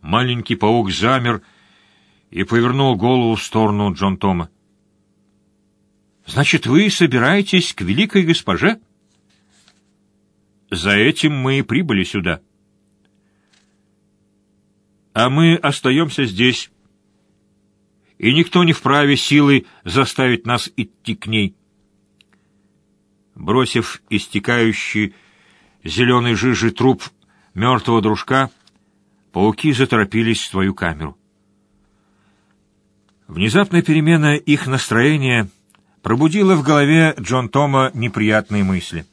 Маленький паук замер и повернул голову в сторону Джон Тома. «Значит, вы собираетесь к великой госпоже?» «За этим мы и прибыли сюда». «А мы остаемся здесь, и никто не вправе силой заставить нас идти к ней». Бросив истекающий зеленой жижей труп мертвого дружка, пауки заторопились в свою камеру. Внезапная перемена их настроения пробудила в голове Джон Тома неприятные мысли.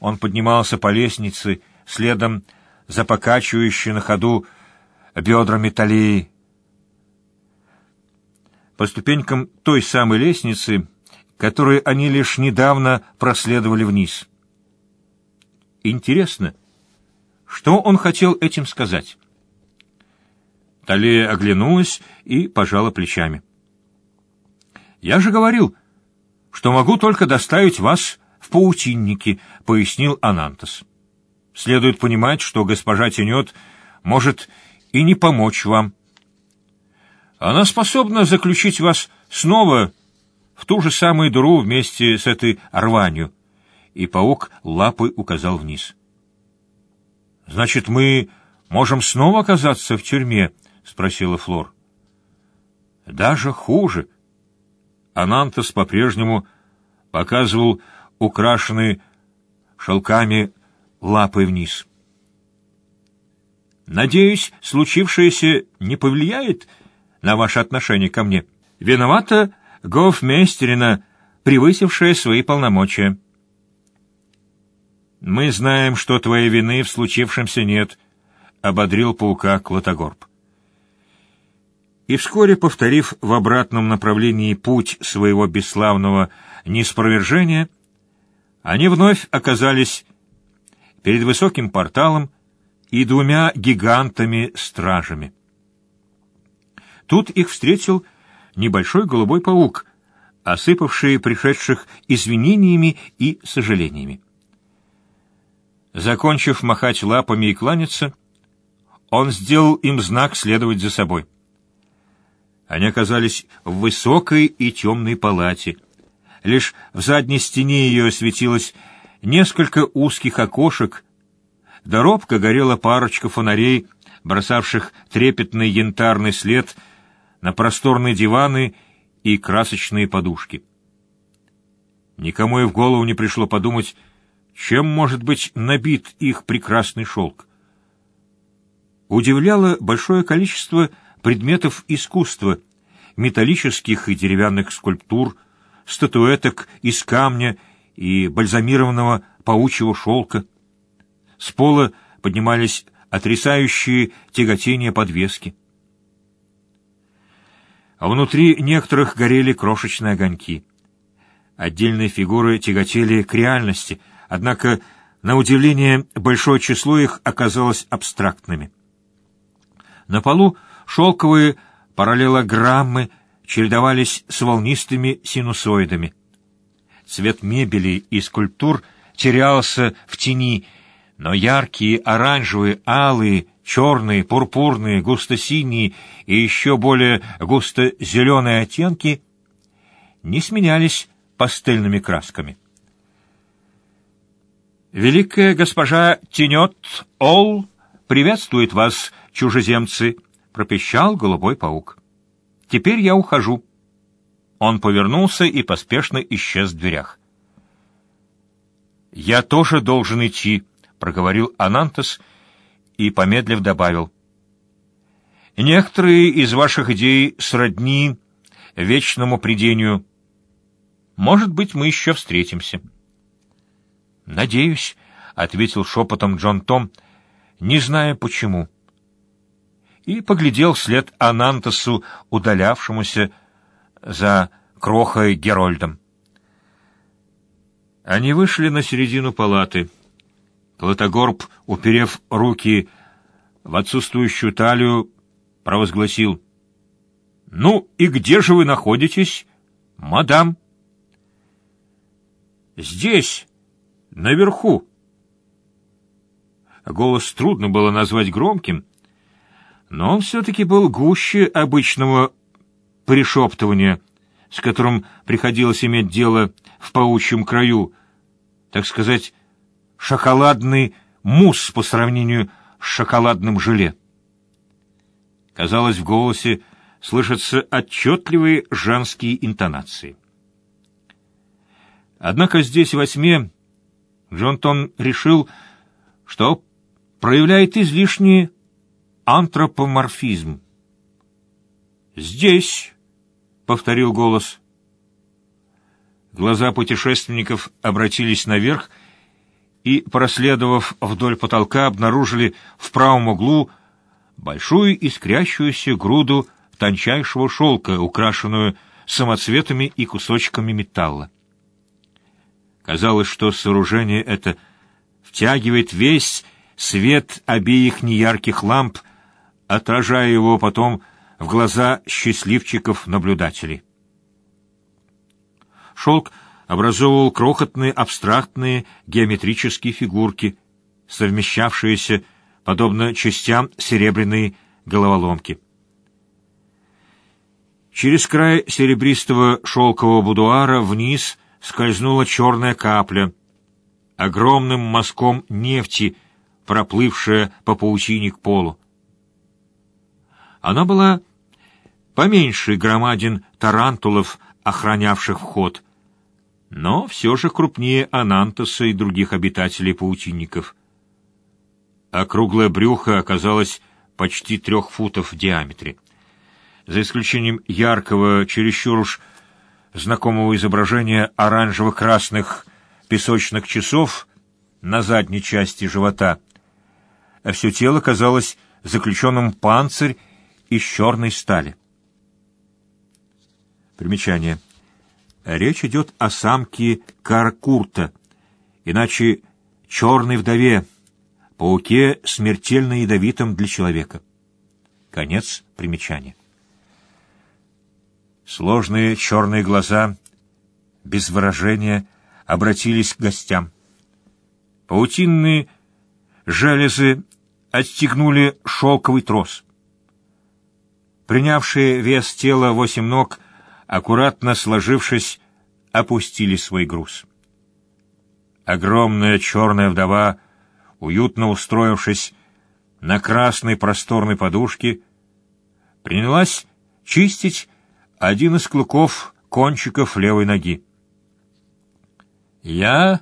Он поднимался по лестнице следом за покачивающей на ходу бедрами талии. По ступенькам той самой лестницы, которой они лишь недавно проследовали вниз. Интересно, что он хотел этим сказать? Талия оглянулась и пожала плечами. «Я же говорил, что могу только доставить вас в паутинники», — пояснил Анантас. «Следует понимать, что госпожа Тенет может и не помочь вам. Она способна заключить вас снова в ту же самую дыру вместе с этой рванью». И паук лапой указал вниз. «Значит, мы можем снова оказаться в тюрьме?» — спросила Флор. «Даже хуже». Анантас по-прежнему показывал украшенные шелками лапы вниз. «Надеюсь, случившееся не повлияет на ваше отношение ко мне. Виновата гофмейстерина, превысившая свои полномочия». «Мы знаем, что твоей вины в случившемся нет», — ободрил паука Клотогорб и вскоре, повторив в обратном направлении путь своего бесславного неспровержения, они вновь оказались перед высоким порталом и двумя гигантами-стражами. Тут их встретил небольшой голубой паук, осыпавший пришедших извинениями и сожалениями. Закончив махать лапами и кланяться, он сделал им знак следовать за собой. Они оказались в высокой и темной палате. Лишь в задней стене ее светилось несколько узких окошек, да робко горела парочка фонарей, бросавших трепетный янтарный след на просторные диваны и красочные подушки. Никому и в голову не пришло подумать, чем может быть набит их прекрасный шелк. Удивляло большое количество предметов искусства, металлических и деревянных скульптур, статуэток из камня и бальзамированного паучьего шелка. С пола поднимались отрисающие тяготения подвески. А внутри некоторых горели крошечные огоньки. Отдельные фигуры тяготели к реальности, однако, на удивление, большое число их оказалось абстрактными. На полу Шелковые параллелограммы чередовались с волнистыми синусоидами. Цвет мебели и скульптур терялся в тени, но яркие оранжевые, алые, черные, пурпурные, густо-синие и еще более густо-зеленые оттенки не сменялись пастельными красками. «Великая госпожа Тенет Ол приветствует вас, чужеземцы!» пропищал голубой паук. «Теперь я ухожу». Он повернулся и поспешно исчез в дверях. «Я тоже должен идти», — проговорил Анантас и, помедлив, добавил. «Некоторые из ваших идей сродни вечному придению. Может быть, мы еще встретимся». «Надеюсь», — ответил шепотом Джон Том, не зная почему и поглядел вслед Анантасу, удалявшемуся за крохой Герольдом. Они вышли на середину палаты. Платогорб, уперев руки в отсутствующую талию, провозгласил. — Ну и где же вы находитесь, мадам? — Здесь, наверху. голос трудно было назвать громким, но он все-таки был гуще обычного пришептывания, с которым приходилось иметь дело в паучьем краю, так сказать, шоколадный мусс по сравнению с шоколадным желе. Казалось, в голосе слышатся отчетливые женские интонации. Однако здесь, во тьме, Джонтон решил, что проявляет излишний антропоморфизм. «Здесь», — повторил голос. Глаза путешественников обратились наверх и, проследовав вдоль потолка, обнаружили в правом углу большую искрящуюся груду тончайшего шелка, украшенную самоцветами и кусочками металла. Казалось, что сооружение это втягивает весь свет обеих неярких ламп, отражая его потом в глаза счастливчиков-наблюдателей. Шелк образовывал крохотные абстрактные геометрические фигурки, совмещавшиеся, подобно частям серебряной головоломки. Через край серебристого шелкового будуара вниз скользнула черная капля, огромным мазком нефти, проплывшая по паутине к полу. Она была поменьше громадин тарантулов, охранявших вход, но все же крупнее Анантоса и других обитателей паутинников. Округлое брюхо оказалось почти трех футов в диаметре. За исключением яркого, чересчур уж знакомого изображения оранжево-красных песочных часов на задней части живота, а все тело казалось заключенным панцирь из черной стали. Примечание. Речь идет о самке Каркурта, иначе черной вдове, пауке смертельно ядовитом для человека. Конец примечания. Сложные черные глаза, без выражения, обратились к гостям. Паутинные железы отстегнули шелковый трос. Принявшие вес тела восемь ног — аккуратно сложившись, опустили свой груз. Огромная черная вдова, уютно устроившись на красной просторной подушке, принялась чистить один из клыков кончиков левой ноги. «Я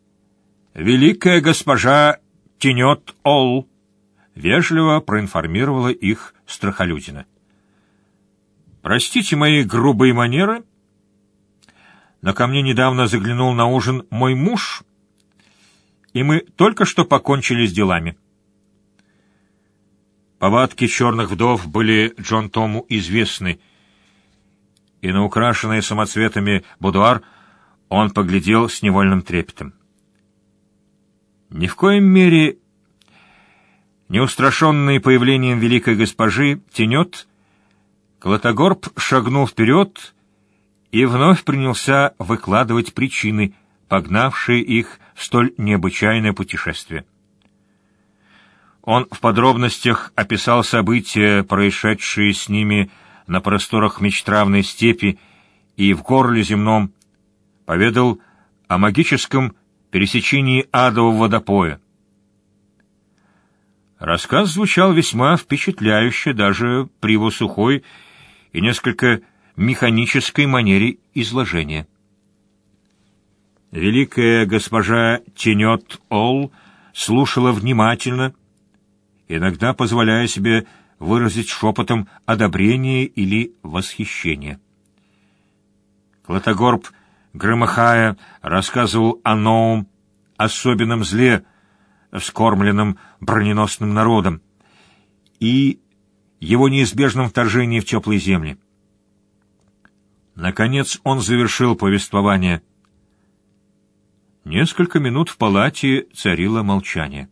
— великая госпожа Тенет Олл», — вежливо проинформировала их Страхолюдина. Простите мои грубые манеры, но ко мне недавно заглянул на ужин мой муж, и мы только что покончили с делами. Повадки черных вдов были Джон Тому известны, и на украшенный самоцветами будуар он поглядел с невольным трепетом. Ни в коем мере неустрашенный появлением великой госпожи тенет Клотогорб шагнул вперед и вновь принялся выкладывать причины, погнавшие их в столь необычайное путешествие. Он в подробностях описал события, происшедшие с ними на просторах мечтравной степи и в горле земном, поведал о магическом пересечении адового водопоя. Рассказ звучал весьма впечатляюще даже при его сухой и несколько механической манере изложения. Великая госпожа Тенет Олл слушала внимательно, иногда позволяя себе выразить шепотом одобрение или восхищение. Клотогорб, громыхая, рассказывал о новом, особенном зле, вскормленном броненосным народом, и его неизбежном вторжении в теплые земли. Наконец он завершил повествование. Несколько минут в палате царило молчание.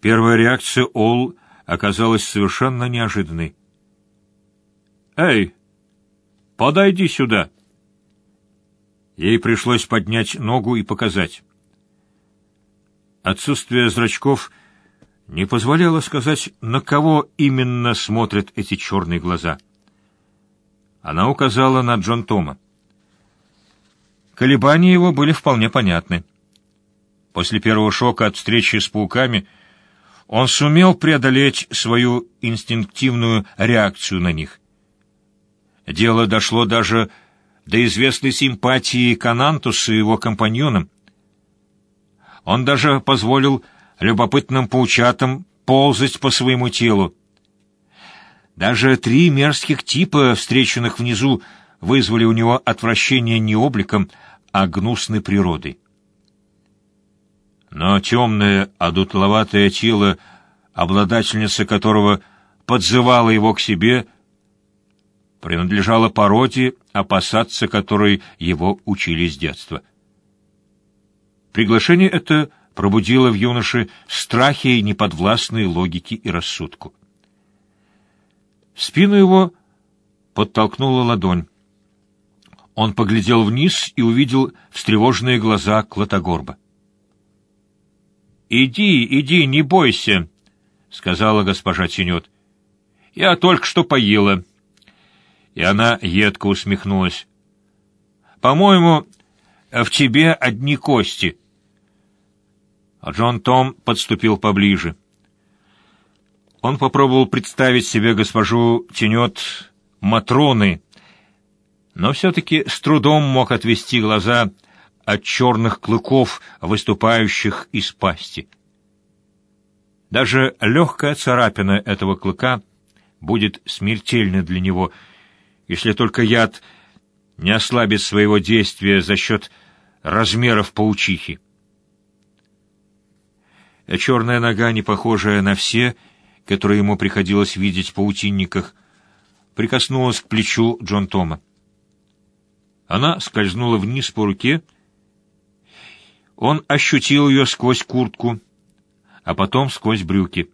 Первая реакция Ол оказалась совершенно неожиданной. «Эй, подойди сюда!» Ей пришлось поднять ногу и показать. Отсутствие зрачков не позволяло сказать, на кого именно смотрят эти черные глаза. Она указала на Джон Тома. Колебания его были вполне понятны. После первого шока от встречи с пауками он сумел преодолеть свою инстинктивную реакцию на них. Дело дошло даже до известной симпатии к Анантусу и его компаньонам. Он даже позволил любопытным паучатам ползать по своему телу. Даже три мерзких типа, встреченных внизу, вызвали у него отвращение не обликом, а гнусной природой. Но темное, одутловатое тело, обладательница которого подзывала его к себе, принадлежало породе, опасаться которой его учили с детства. Приглашение это пробудило в юноше страхи неподвластной логике и рассудку. В спину его подтолкнула ладонь. Он поглядел вниз и увидел встревоженные глаза Клотогорба. «Иди, иди, не бойся», — сказала госпожа Тенет. «Я только что поела». И она едко усмехнулась. «По-моему, в тебе одни кости». А Джон Том подступил поближе. Он попробовал представить себе госпожу Тенет Матроны, но все-таки с трудом мог отвести глаза от черных клыков, выступающих из пасти. Даже легкая царапина этого клыка будет смертельной для него, если только яд не ослабит своего действия за счет размеров паучихи. Черная нога, не похожая на все, которые ему приходилось видеть в паутинниках, прикоснулась к плечу Джон Тома. Она скользнула вниз по руке. Он ощутил ее сквозь куртку, а потом сквозь брюки.